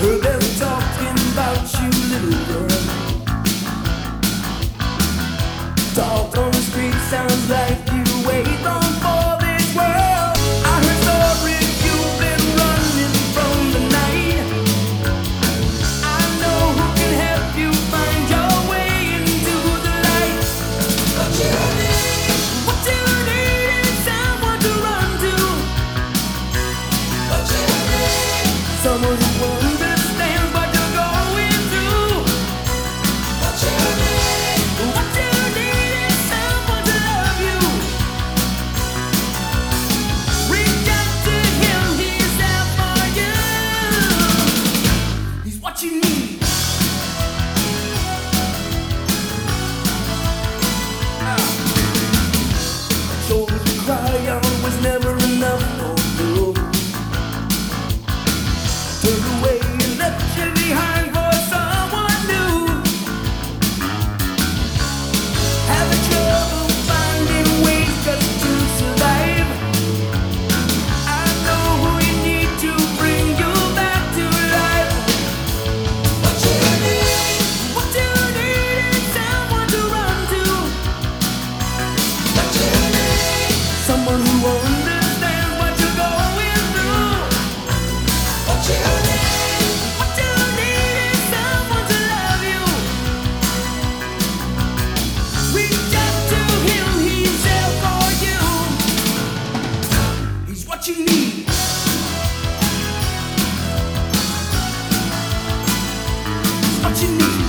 heard them talking about you, little girl. Talk on the street sounds like you wait on. You need.